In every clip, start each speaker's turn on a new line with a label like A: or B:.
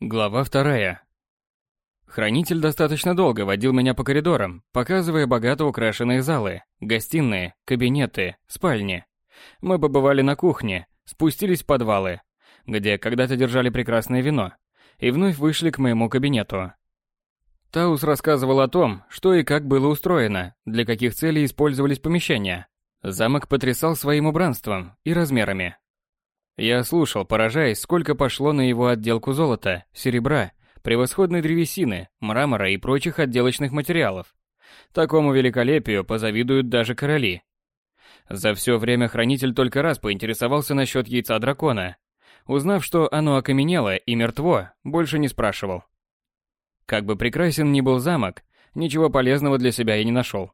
A: Глава вторая. Хранитель достаточно долго водил меня по коридорам, показывая богато украшенные залы, гостиные, кабинеты, спальни. Мы побывали на кухне, спустились в подвалы, где когда-то держали прекрасное вино, и вновь вышли к моему кабинету. Таус рассказывал о том, что и как было устроено, для каких целей использовались помещения. Замок потрясал своим убранством и размерами. Я слушал, поражаясь, сколько пошло на его отделку золота, серебра, превосходной древесины, мрамора и прочих отделочных материалов. Такому великолепию позавидуют даже короли. За все время хранитель только раз поинтересовался насчет яйца дракона. Узнав, что оно окаменело и мертво, больше не спрашивал. Как бы прекрасен ни был замок, ничего полезного для себя я не нашел.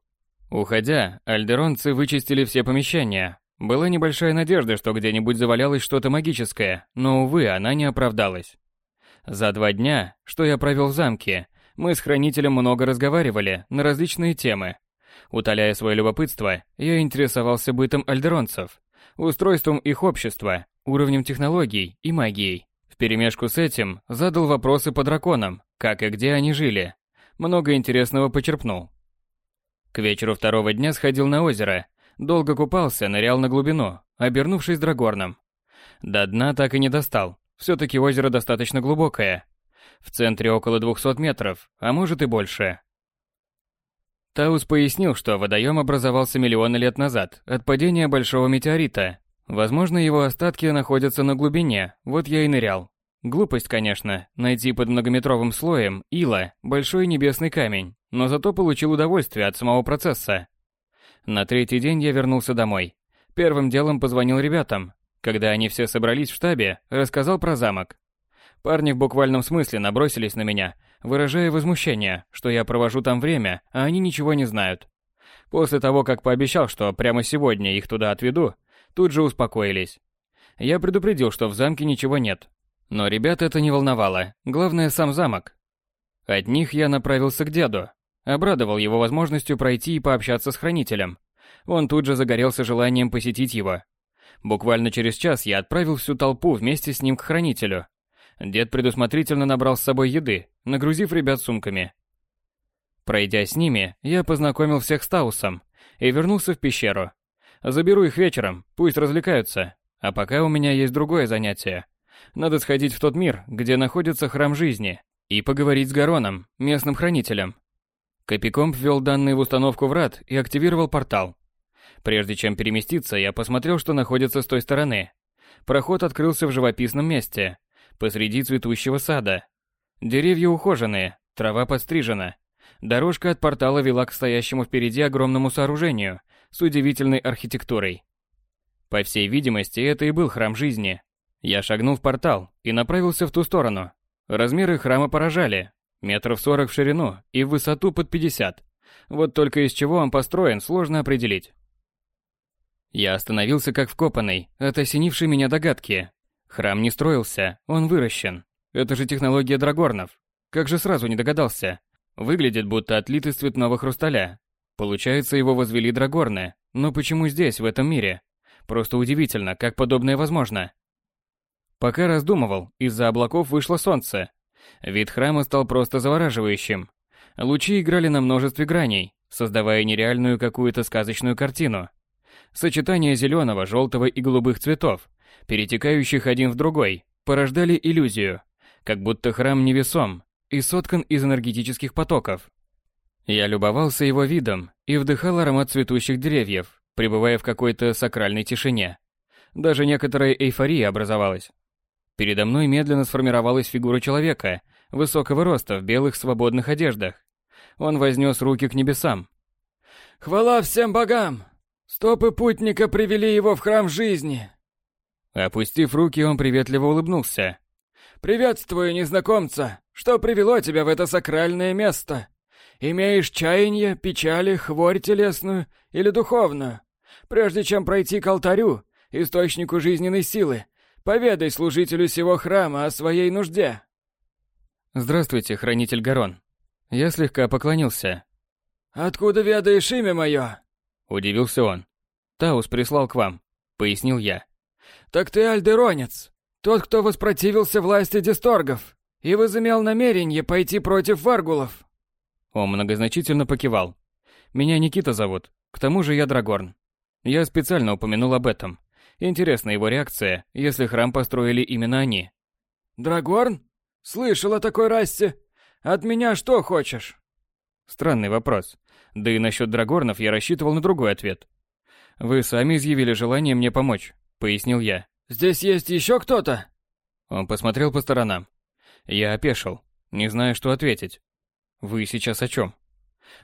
A: Уходя, альдеронцы вычистили все помещения, была небольшая надежда, что где-нибудь завалялось что-то магическое, но, увы, она не оправдалась. За два дня, что я провел в замке, мы с хранителем много разговаривали на различные темы. Утоляя свое любопытство, я интересовался бытом альдеронцев, устройством их общества, уровнем технологий и магией. Вперемешку с этим задал вопросы по драконам, как и где они жили. Много интересного почерпнул. К вечеру второго дня сходил на озеро, Долго купался, нырял на глубину, обернувшись драгорном. До дна так и не достал. Все-таки озеро достаточно глубокое. В центре около 200 метров, а может и больше. Таус пояснил, что водоем образовался миллионы лет назад от падения большого метеорита. Возможно, его остатки находятся на глубине, вот я и нырял. Глупость, конечно, найти под многометровым слоем ила большой небесный камень, но зато получил удовольствие от самого процесса. На третий день я вернулся домой. Первым делом позвонил ребятам. Когда они все собрались в штабе, рассказал про замок. Парни в буквальном смысле набросились на меня, выражая возмущение, что я провожу там время, а они ничего не знают. После того, как пообещал, что прямо сегодня их туда отведу, тут же успокоились. Я предупредил, что в замке ничего нет. Но ребят это не волновало, главное сам замок. От них я направился к деду, Обрадовал его возможностью пройти и пообщаться с хранителем. Он тут же загорелся желанием посетить его. Буквально через час я отправил всю толпу вместе с ним к хранителю. Дед предусмотрительно набрал с собой еды, нагрузив ребят сумками. Пройдя с ними, я познакомил всех с Таусом и вернулся в пещеру. Заберу их вечером, пусть развлекаются. А пока у меня есть другое занятие. Надо сходить в тот мир, где находится храм жизни, и поговорить с Гароном, местным хранителем. Копикомп ввел данные в установку врат и активировал портал. Прежде чем переместиться, я посмотрел, что находится с той стороны. Проход открылся в живописном месте, посреди цветущего сада. Деревья ухоженные, трава подстрижена. Дорожка от портала вела к стоящему впереди огромному сооружению с удивительной архитектурой. По всей видимости, это и был храм жизни. Я шагнул в портал и направился в ту сторону. Размеры храма поражали, Метров сорок в ширину и в высоту под 50. Вот только из чего он построен, сложно определить. Я остановился как вкопанный, от осенившей меня догадки. Храм не строился, он выращен. Это же технология драгорнов. Как же сразу не догадался? Выглядит будто отлит из цветного хрусталя. Получается, его возвели драгорны. Но почему здесь, в этом мире? Просто удивительно, как подобное возможно. Пока раздумывал, из-за облаков вышло солнце, Вид храма стал просто завораживающим. Лучи играли на множестве граней, создавая нереальную какую-то сказочную картину. Сочетание зеленого, желтого и голубых цветов, перетекающих один в другой, порождали иллюзию, как будто храм невесом и соткан из энергетических потоков. Я любовался его видом и вдыхал аромат цветущих деревьев, пребывая в какой-то сакральной тишине. Даже некоторая эйфория образовалась. Передо мной медленно сформировалась фигура человека, высокого роста в белых свободных одеждах. Он вознес руки к небесам. «Хвала всем богам! Стопы путника привели его в храм жизни!» Опустив руки, он приветливо улыбнулся. «Приветствую, незнакомца! Что привело тебя в это сакральное место? Имеешь чаяние, печали, хворь телесную или духовную? Прежде чем пройти к алтарю, источнику жизненной силы, Поведай служителю сего храма о своей нужде.
B: Здравствуйте, хранитель Гарон. Я слегка поклонился.
A: Откуда ведаешь имя мое?
B: Удивился он. Таус прислал к вам, пояснил я.
A: Так ты альдеронец, тот, кто воспротивился власти дисторгов.
C: и возымел намерение пойти против варгулов.
A: Он многозначительно покивал. Меня Никита зовут, к тому же я Драгорн. Я специально упомянул об этом. Интересна его реакция, если храм построили именно они.
C: Драгорн? Слышал о такой расе. От меня что хочешь?
A: Странный вопрос. Да и насчет драгорнов я рассчитывал на другой ответ. Вы сами изъявили желание мне помочь, пояснил я.
C: Здесь есть еще кто-то?
A: Он посмотрел по сторонам. Я опешил, не зная, что ответить. Вы сейчас о чем?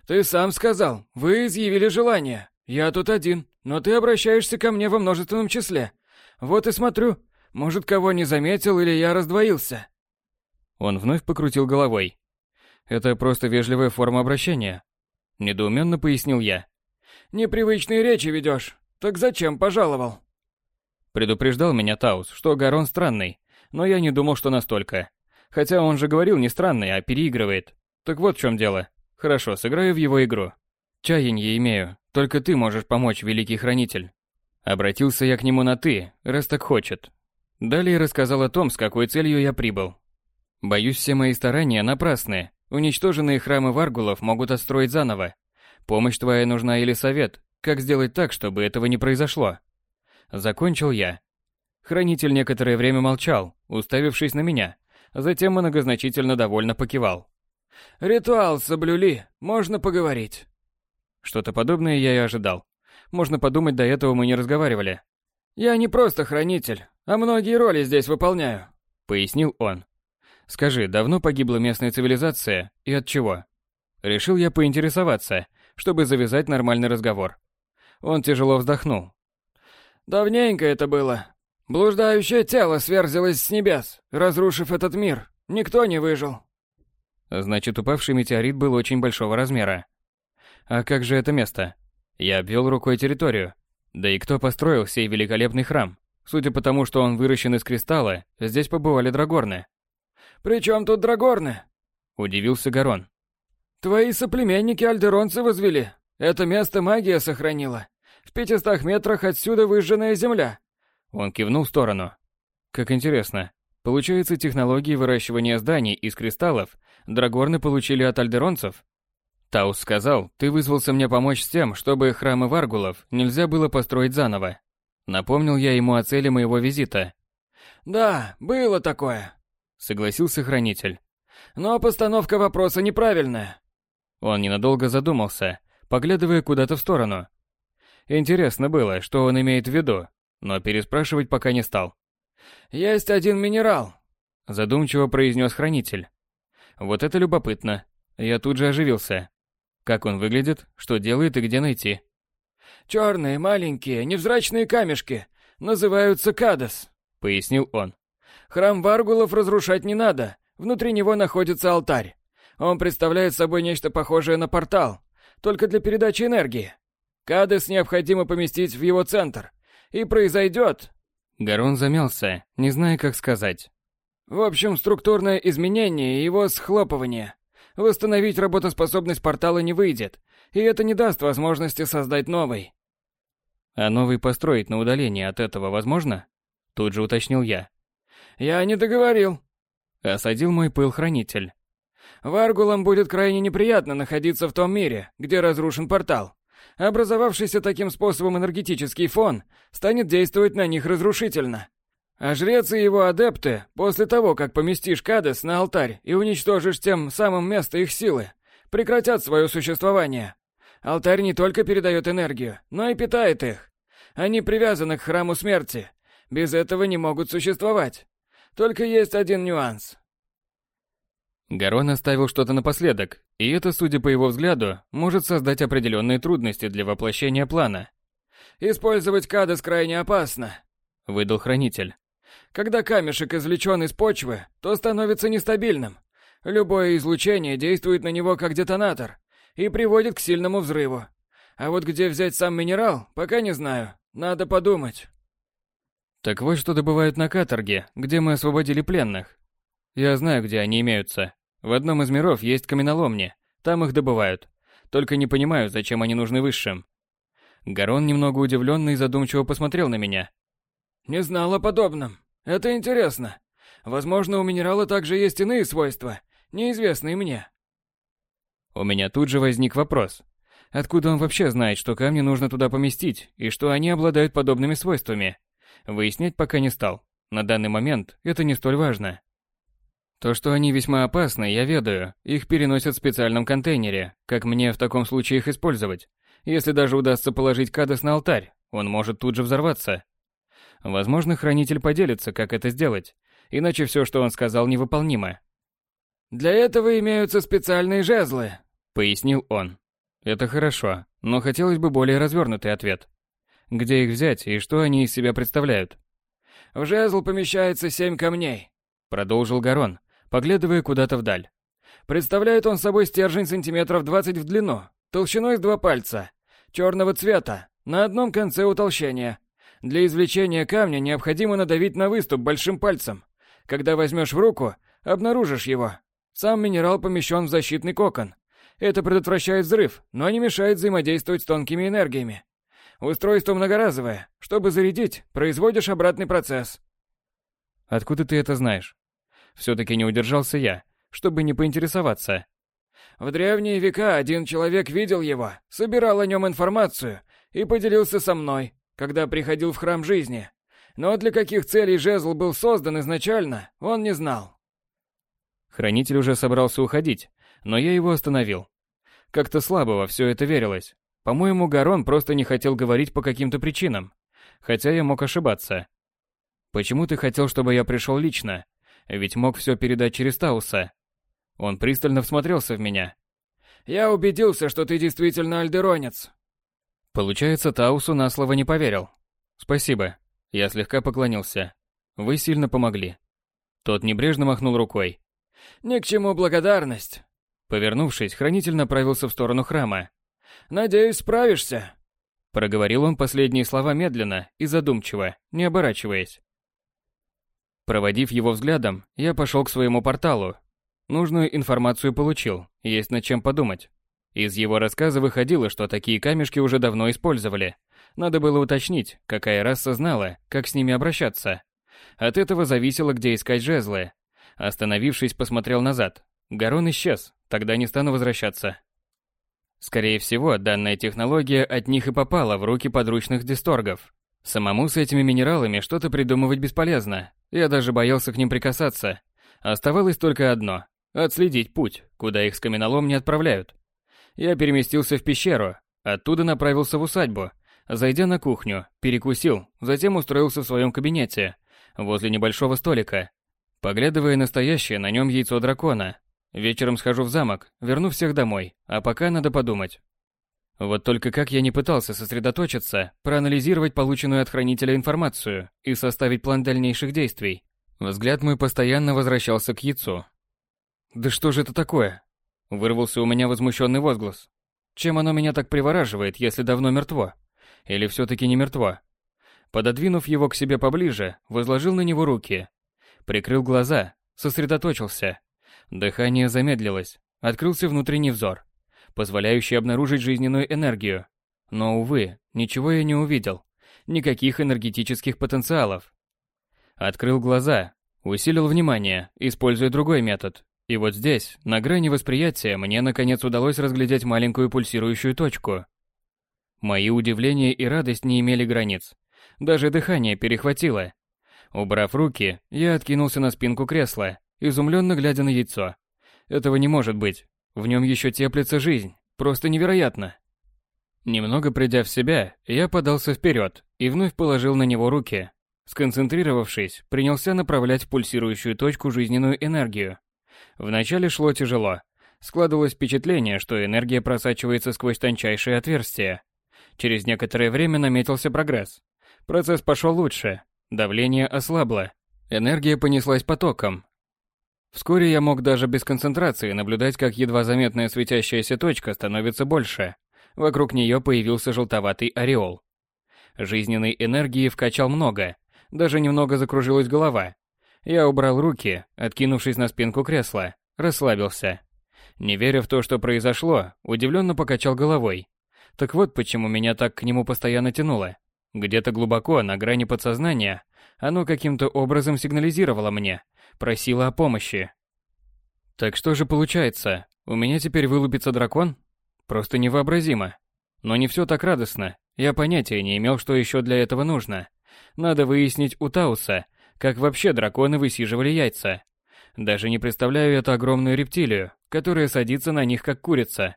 C: Ты сам сказал, вы изъявили желание. Я тут один, но ты обращаешься ко мне во множественном числе. Вот и смотрю, может, кого не заметил или я раздвоился.
A: Он вновь покрутил головой. Это просто вежливая форма обращения. Недоуменно пояснил я.
C: Непривычные речи ведешь. Так зачем пожаловал?
A: Предупреждал меня Таус, что Гарон странный, но я не думал, что настолько. Хотя он же говорил не странный, а переигрывает. Так вот в чем дело. Хорошо, сыграю в его игру. Чаянье имею, только ты можешь помочь, великий хранитель. Обратился я к нему на «ты», раз так хочет. Далее рассказал о том, с какой целью я прибыл. Боюсь, все мои старания напрасны. Уничтоженные храмы варгулов могут отстроить заново. Помощь твоя нужна или совет, как сделать так, чтобы этого не произошло. Закончил я. Хранитель некоторое время молчал, уставившись на меня. Затем многозначительно довольно покивал.
C: «Ритуал соблюли, можно поговорить».
A: Что-то подобное я и ожидал. Можно подумать, до этого мы не разговаривали.
C: «Я не просто хранитель, а многие роли здесь выполняю», —
A: пояснил он. «Скажи, давно погибла местная цивилизация и от чего?» Решил я поинтересоваться, чтобы завязать нормальный разговор. Он тяжело вздохнул.
C: «Давненько это было. Блуждающее тело сверзилось с небес, разрушив этот мир. Никто не выжил».
A: Значит, упавший метеорит был очень большого размера. А как же это место? Я обвел рукой территорию. Да и кто построил сей великолепный храм? Судя по тому, что он выращен из кристалла, здесь побывали драгорны.
C: «При чем тут драгорны?»
A: – удивился Гарон.
C: «Твои соплеменники альдеронцы возвели. Это место магия сохранила. В пятистах метрах отсюда выжженная земля».
A: Он кивнул в сторону. «Как интересно. Получается, технологии выращивания зданий из кристаллов драгорны получили от альдеронцев?» Таус сказал, ты вызвался мне помочь с тем, чтобы храмы Варгулов нельзя было построить заново. Напомнил я ему о цели моего визита.
C: Да, было такое,
A: согласился хранитель.
C: Но постановка вопроса неправильная.
A: Он ненадолго задумался, поглядывая куда-то в сторону. Интересно было, что он имеет в виду, но переспрашивать пока не стал.
C: Есть один минерал,
A: задумчиво произнес хранитель. Вот это любопытно. Я тут же оживился. Как он выглядит, что делает и где найти?
C: Черные, маленькие, невзрачные камешки. Называются кадас, пояснил он. Храм Варгулов разрушать не надо. Внутри него находится алтарь. Он представляет собой нечто похожее на портал, только для передачи энергии. Кадес необходимо поместить в его центр. И произойдет...
A: Гарон замялся, не зная, как сказать.
C: В общем, структурное изменение и его схлопывание. Восстановить работоспособность портала не выйдет, и это не даст возможности создать новый.
A: А новый построить на удалении от этого возможно? Тут же уточнил я.
C: Я не договорил.
A: Осадил мой пыл-хранитель.
C: Варгулам будет крайне неприятно находиться в том мире, где разрушен портал. Образовавшийся таким способом энергетический фон станет действовать на них разрушительно. А жрец и его адепты, после того, как поместишь Кадес на алтарь и уничтожишь тем самым место их силы, прекратят свое существование. Алтарь не только передает энергию, но и питает их. Они привязаны к храму смерти. Без этого не могут существовать. Только есть один нюанс.
A: Гарон оставил что-то напоследок, и это, судя по его взгляду, может создать определенные трудности для воплощения плана.
C: «Использовать Кадес крайне опасно», —
A: выдал хранитель.
C: Когда камешек извлечен из почвы, то становится нестабильным. Любое излучение действует на него как детонатор и приводит к сильному взрыву. А вот где взять сам минерал, пока не знаю. Надо подумать.
A: Так вот что добывают на каторге, где мы освободили пленных. Я знаю, где они имеются. В одном из миров есть каменоломни. Там их добывают. Только не понимаю, зачем они нужны высшим. Гарон немного удивленно и задумчиво посмотрел на меня.
C: Не знал о подобном. Это интересно. Возможно, у минерала также есть иные свойства, неизвестные мне.
A: У меня тут же возник вопрос. Откуда он вообще знает, что камни нужно туда поместить, и что они обладают подобными свойствами? Выяснять пока не стал. На данный момент это не столь важно. То, что они весьма опасны, я ведаю. Их переносят в специальном контейнере. Как мне в таком случае их использовать? Если даже удастся положить кадос на алтарь, он может тут же взорваться. Возможно, хранитель поделится, как это сделать. Иначе все, что он сказал, невыполнимо.
C: «Для этого имеются специальные жезлы», —
A: пояснил он. Это хорошо, но хотелось бы более развернутый ответ. Где их взять и что они из себя представляют?
C: В жезл помещается семь камней,
A: продолжил Гарон, поглядывая куда-то вдаль.
C: Представляет он собой стержень сантиметров 20 в длину, толщиной с два пальца, черного цвета, на одном конце утолщения. Для извлечения камня необходимо надавить на выступ большим пальцем. Когда возьмешь в руку, обнаружишь его. Сам минерал помещен в защитный кокон, это предотвращает взрыв, но не мешает взаимодействовать с тонкими энергиями. Устройство многоразовое. Чтобы зарядить, производишь обратный процесс.
A: Откуда ты это знаешь? Все-таки не удержался я, чтобы не поинтересоваться.
C: В древние века один человек видел его, собирал о нем информацию и поделился со мной, когда приходил в храм жизни. Но для каких целей жезл был создан изначально, он не знал.
A: Хранитель уже собрался уходить, но я его остановил. Как-то слабо во все это верилось. По-моему, Гарон просто не хотел говорить по каким-то причинам. Хотя я мог ошибаться. Почему ты хотел, чтобы я пришел лично? Ведь мог все передать через Тауса. Он пристально всмотрелся в меня.
C: Я убедился, что ты действительно альдеронец.
A: Получается, Таусу на слово не поверил. Спасибо. Я слегка поклонился. Вы сильно помогли. Тот небрежно махнул рукой.
C: Ни к чему благодарность.
A: Повернувшись, хранитель направился в сторону храма.
C: «Надеюсь, справишься», —
A: проговорил он последние слова медленно и задумчиво, не оборачиваясь. Проводив его взглядом, я пошел к своему порталу. Нужную информацию получил, есть над чем подумать. Из его рассказа выходило, что такие камешки уже давно использовали. Надо было уточнить, какая раса знала, как с ними обращаться. От этого зависело, где искать жезлы. Остановившись, посмотрел назад. Гарон исчез, тогда не стану возвращаться. Скорее всего, данная технология от них и попала в руки подручных дисторгов. Самому с этими минералами что-то придумывать бесполезно. Я даже боялся к ним прикасаться. Оставалось только одно – отследить путь, куда их с каменолом не отправляют. Я переместился в пещеру, оттуда направился в усадьбу. Зайдя на кухню, перекусил, затем устроился в своем кабинете, возле небольшого столика, поглядывая настоящее на нем яйцо дракона, Вечером схожу в замок, верну всех домой, а пока надо подумать. Вот только как я не пытался сосредоточиться, проанализировать полученную от хранителя информацию и составить план дальнейших действий, взгляд мой постоянно возвращался к яйцу. «Да что же это такое?» Вырвался у меня возмущенный возглас. «Чем оно меня так привораживает, если давно мертво? Или все-таки не мертво?» Пододвинув его к себе поближе, возложил на него руки. Прикрыл глаза, сосредоточился, Дыхание замедлилось, открылся внутренний взор, позволяющий обнаружить жизненную энергию. Но, увы, ничего я не увидел. Никаких энергетических потенциалов. Открыл глаза, усилил внимание, используя другой метод. И вот здесь, на грани восприятия, мне наконец удалось разглядеть маленькую пульсирующую точку. Мои удивления и радость не имели границ. Даже дыхание перехватило. Убрав руки, я откинулся на спинку кресла изумленно глядя на яйцо. Этого не может быть. В нем еще теплится жизнь. Просто невероятно. Немного придя в себя, я подался вперед и вновь положил на него руки. Сконцентрировавшись, принялся направлять в пульсирующую точку жизненную энергию. Вначале шло тяжело. Складывалось впечатление, что энергия просачивается сквозь тончайшие отверстия. Через некоторое время наметился прогресс. Процесс пошел лучше. Давление ослабло. Энергия понеслась потоком, Вскоре я мог даже без концентрации наблюдать, как едва заметная светящаяся точка становится больше. Вокруг нее появился желтоватый ореол. Жизненной энергии вкачал много, даже немного закружилась голова. Я убрал руки, откинувшись на спинку кресла, расслабился. Не веря в то, что произошло, удивленно покачал головой. Так вот почему меня так к нему постоянно тянуло. Где-то глубоко, на грани подсознания, Оно каким-то образом сигнализировало мне, просило о помощи. Так что же получается? У меня теперь вылупится дракон? Просто невообразимо. Но не все так радостно. Я понятия не имел, что еще для этого нужно. Надо выяснить у Тауса, как вообще драконы высиживали яйца. Даже не представляю эту огромную рептилию, которая садится на них как курица.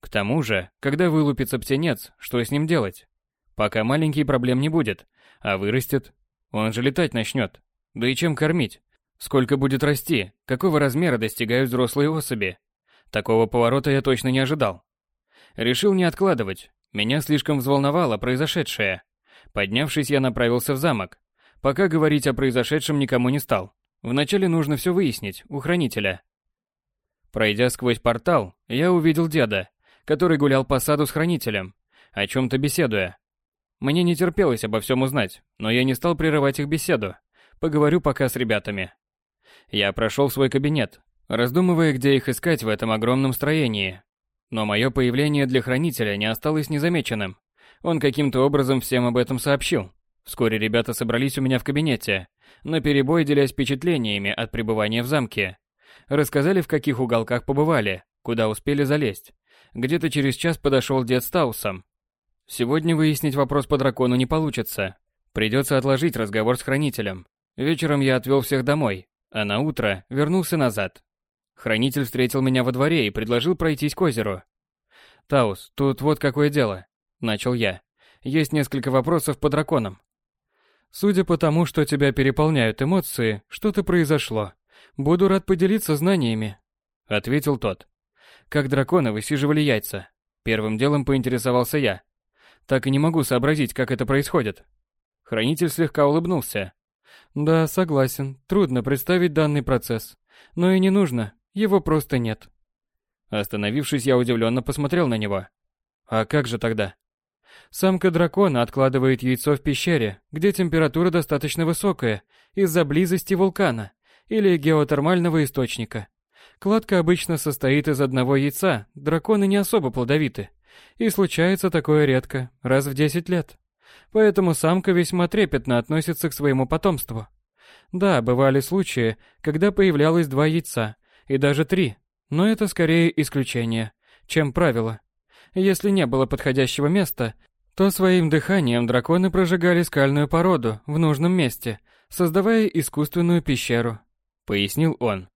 A: К тому же, когда вылупится птенец, что с ним делать? Пока маленький проблем не будет, а вырастет, он же летать начнет. Да и чем кормить? Сколько будет расти? Какого размера достигают взрослые особи? Такого поворота я точно не ожидал. Решил не откладывать. Меня слишком взволновало произошедшее. Поднявшись, я направился в замок. Пока говорить о произошедшем никому не стал. Вначале нужно все выяснить у хранителя. Пройдя сквозь портал, я увидел деда, который гулял по саду с хранителем, о чем-то беседуя. Мне не терпелось обо всем узнать, но я не стал прерывать их беседу. Поговорю пока с ребятами. Я прошел в свой кабинет, раздумывая, где их искать в этом огромном строении. Но мое появление для хранителя не осталось незамеченным. Он каким-то образом всем об этом сообщил. Вскоре ребята собрались у меня в кабинете, на перебой делясь впечатлениями от пребывания в замке. Рассказали, в каких уголках побывали, куда успели залезть, где-то через час подошел дед с Таусом. Сегодня выяснить вопрос по дракону не получится. Придется отложить разговор с хранителем. Вечером я отвел всех домой, а на утро вернулся назад. Хранитель встретил меня во дворе и предложил пройтись к озеру. «Таус, тут вот какое дело», — начал я. «Есть несколько вопросов по драконам». «Судя по тому, что тебя переполняют эмоции, что-то произошло. Буду рад поделиться знаниями», — ответил тот как драконы высиживали яйца. Первым делом поинтересовался я. Так и не могу сообразить, как это происходит. Хранитель слегка улыбнулся. Да, согласен, трудно представить данный процесс. Но и не нужно, его просто нет. Остановившись, я удивленно посмотрел на него. А как же тогда? Самка дракона откладывает яйцо в пещере, где температура достаточно высокая, из-за близости вулкана или геотермального источника. Кладка обычно состоит из одного яйца, драконы не особо плодовиты. И случается такое редко, раз в 10 лет. Поэтому самка весьма трепетно относится к своему потомству. Да, бывали случаи, когда появлялось два яйца, и даже три, но это скорее исключение, чем правило. Если не было подходящего места, то своим дыханием драконы прожигали скальную породу в нужном месте, создавая искусственную пещеру, пояснил он.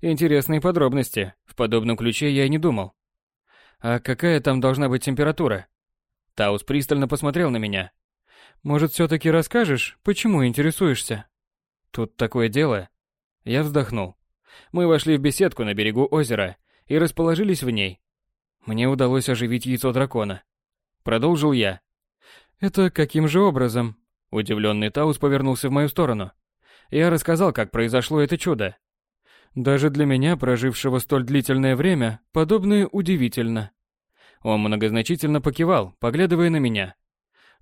A: Интересные подробности. В подобном ключе я и не думал. А какая там должна быть температура? Таус пристально посмотрел на меня. Может, все-таки расскажешь, почему интересуешься? Тут такое дело. Я вздохнул. Мы вошли в беседку на берегу озера и расположились в ней. Мне удалось оживить яйцо дракона. Продолжил я. Это каким же образом? Удивленный Таус повернулся в мою сторону. Я рассказал, как произошло это чудо. Даже для меня, прожившего столь длительное время, подобное удивительно. Он многозначительно покивал, поглядывая на меня.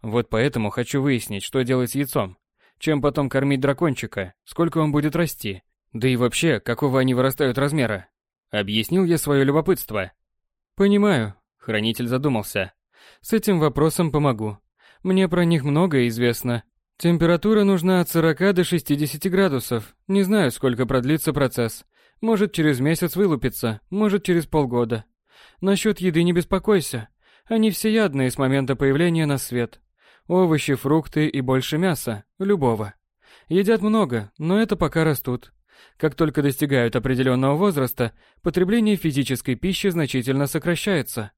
A: Вот поэтому хочу выяснить, что делать с яйцом. Чем потом кормить дракончика, сколько он будет расти, да и вообще, какого они вырастают размера. Объяснил я свое любопытство. Понимаю, хранитель задумался. С этим вопросом помогу. Мне про них многое известно, Температура нужна от 40 до 60 градусов. Не знаю, сколько продлится процесс. Может, через месяц вылупится, может, через полгода. Насчет еды не беспокойся. Они всеядные с момента появления на свет. Овощи, фрукты и больше мяса, любого. Едят много, но это пока растут. Как только достигают определенного возраста, потребление физической пищи значительно сокращается.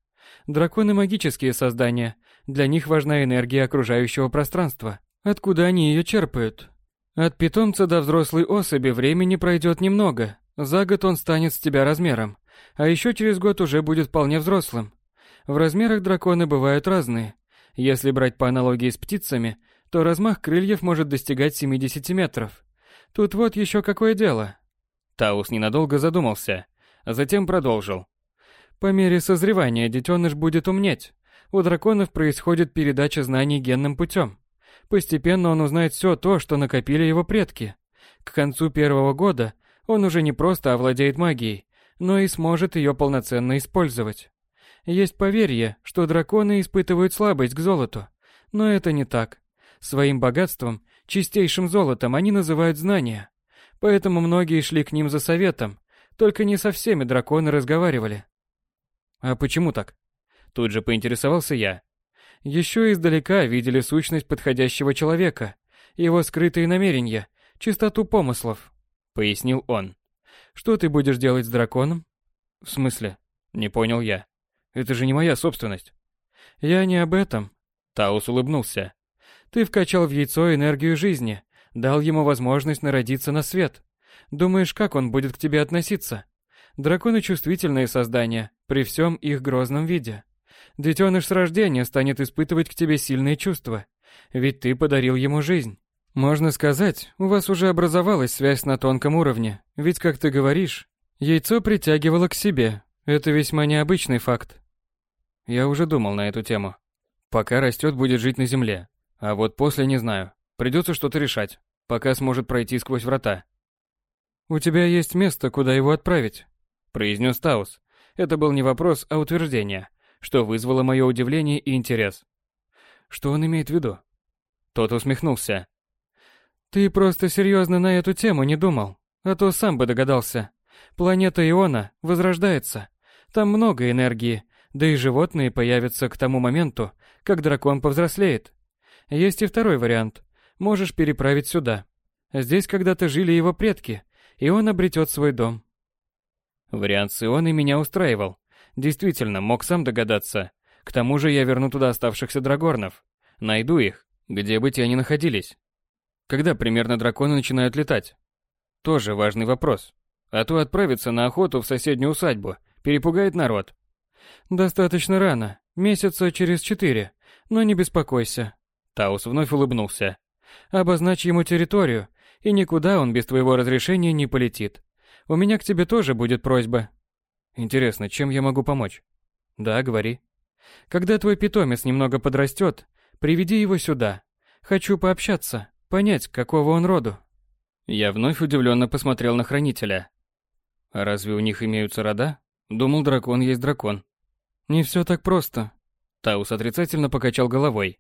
A: Драконы магические создания, для них важна энергия окружающего пространства. Откуда они ее черпают? От питомца до взрослой особи времени пройдет немного. За год он станет с тебя размером, а еще через год уже будет вполне взрослым. В размерах драконы бывают разные. Если брать по аналогии с птицами, то размах крыльев может достигать 70 метров. Тут вот еще какое дело. Таус ненадолго задумался, а затем продолжил. По мере созревания детеныш будет умнеть. У драконов происходит передача знаний генным путем. Постепенно он узнает все то, что накопили его предки. К концу первого года он уже не просто овладеет магией, но и сможет ее полноценно использовать. Есть поверье, что драконы испытывают слабость к золоту, но это не так. Своим богатством
C: Чистейшим золотом они называют знания. Поэтому многие шли к ним за советом, только не со всеми драконы разговаривали.
A: А почему так? Тут же поинтересовался я.
C: Еще издалека видели сущность подходящего человека, его скрытые намерения, чистоту помыслов, пояснил он. Что ты будешь делать с драконом?
A: В смысле? Не понял я. Это же не моя собственность.
C: Я не об этом.
A: Таус улыбнулся.
C: Ты вкачал в яйцо энергию жизни, дал ему возможность народиться на свет. Думаешь, как он будет к тебе относиться? Драконы чувствительные создания, при всем их грозном виде. Детеныш с рождения станет испытывать к тебе сильные чувства, ведь ты подарил ему жизнь. Можно сказать, у вас уже образовалась связь на тонком уровне, ведь, как ты говоришь, яйцо притягивало к себе. Это весьма необычный факт.
A: Я уже думал на эту тему. Пока растет, будет жить на земле. А вот после не знаю. Придется что-то решать. Пока сможет пройти сквозь врата.
C: «У тебя есть место, куда его отправить», — произнес Таус. Это был не вопрос, а утверждение, что вызвало мое удивление и интерес.
A: Что он имеет в виду?
C: Тот усмехнулся. «Ты просто серьезно на эту тему не думал, а то сам бы догадался. Планета Иона возрождается. Там много энергии, да и животные появятся к тому моменту, как дракон повзрослеет. Есть и второй вариант. Можешь переправить сюда. Здесь когда-то жили его предки, и он обретет свой дом.
A: Вариант с Ионой меня устраивал. Действительно, мог сам догадаться. К тому же я верну туда оставшихся драгорнов. Найду их, где бы те ни находились. Когда примерно драконы начинают летать? Тоже важный вопрос. А то отправиться на охоту в соседнюю усадьбу перепугает народ.
C: Достаточно рано, месяца через четыре, но не беспокойся.
A: Таус вновь улыбнулся.
C: Обозначь ему территорию, и никуда он без твоего разрешения не полетит. У меня к тебе тоже будет просьба.
A: Интересно, чем я могу помочь?
C: Да, говори. Когда твой питомец немного подрастет, приведи его сюда. Хочу пообщаться, понять, какого он роду.
A: Я вновь удивленно посмотрел на хранителя. А разве у них имеются рода? Думал, дракон есть дракон.
C: Не все так просто.
A: Таус отрицательно покачал головой.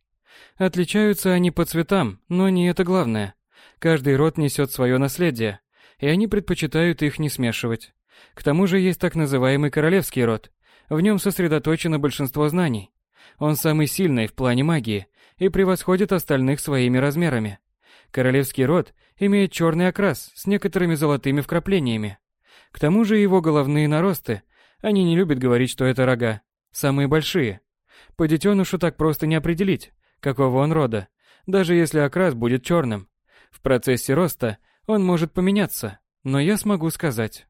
C: Отличаются они по цветам, но не это главное. Каждый род несет свое наследие, и они предпочитают их не смешивать. К тому же есть так называемый королевский род. В нем сосредоточено большинство знаний. Он самый сильный в плане магии и превосходит остальных своими размерами. Королевский род имеет черный окрас с некоторыми золотыми вкраплениями. К тому же его головные наросты, они не любят говорить, что это рога, самые большие. По детенышу так просто не определить, какого он рода, даже если окрас будет черным. В процессе роста он может поменяться, но я смогу сказать.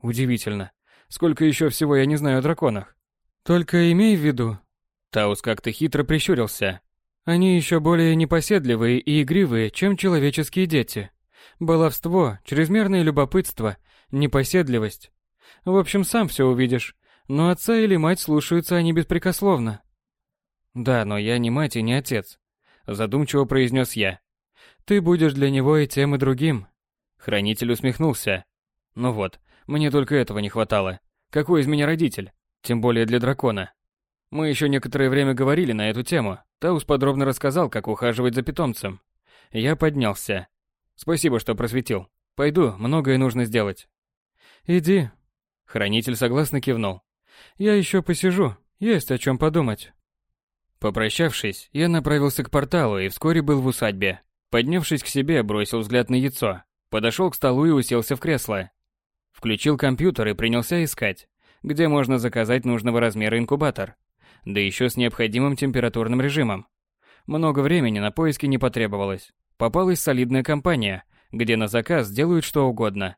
A: Удивительно. Сколько еще всего я не знаю о драконах.
C: Только имей в виду.
A: Таус как-то хитро прищурился.
C: Они еще более непоседливые и игривые, чем человеческие дети. Баловство, чрезмерное любопытство, непоседливость. В общем, сам все увидишь. Но отца или мать слушаются они беспрекословно.
A: Да, но я не мать и не отец. Задумчиво произнес я.
C: Ты будешь для него и тем, и другим.
A: Хранитель усмехнулся. Ну вот, мне только этого не хватало. Какой из меня родитель? Тем более для дракона. Мы еще некоторое время говорили на эту тему. Таус подробно рассказал, как ухаживать за питомцем. Я поднялся. Спасибо, что просветил. Пойду, многое нужно сделать.
C: Иди.
A: Хранитель согласно кивнул.
C: Я еще посижу, есть о чем подумать.
A: Попрощавшись, я направился к порталу и вскоре был в усадьбе. Поднявшись к себе, бросил взгляд на яйцо, подошел к столу и уселся в кресло. Включил компьютер и принялся искать, где можно заказать нужного размера инкубатор, да еще с необходимым температурным режимом. Много времени на поиски не потребовалось. Попалась солидная компания, где на заказ делают что угодно.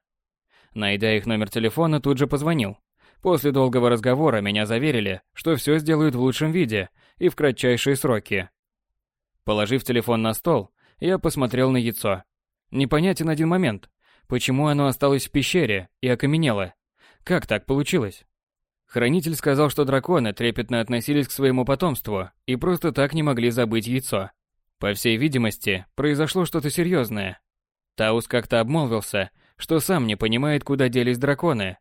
A: Найдя их номер телефона, тут же позвонил. После долгого разговора меня заверили, что все сделают в лучшем виде и в кратчайшие сроки. Положив телефон на стол, я посмотрел на яйцо. Непонятен один момент. Почему оно осталось в пещере и окаменело? Как так получилось? Хранитель сказал, что драконы трепетно относились к своему потомству и просто так не могли забыть яйцо. По всей видимости, произошло что-то серьезное. Таус как-то обмолвился, что сам не понимает, куда делись драконы.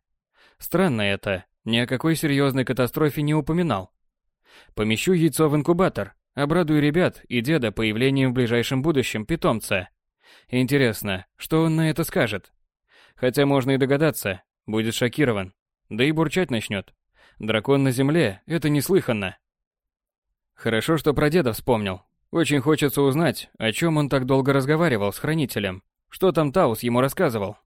A: Странно это, ни о какой серьезной катастрофе не упоминал. Помещу яйцо в инкубатор, Обрадую ребят и деда появлением в ближайшем будущем питомца. Интересно, что он на это скажет? Хотя можно и догадаться, будет шокирован. Да и бурчать начнет. Дракон на земле – это неслыханно. Хорошо, что про деда вспомнил. Очень хочется узнать, о чем он так долго разговаривал с хранителем. Что там Таус ему рассказывал?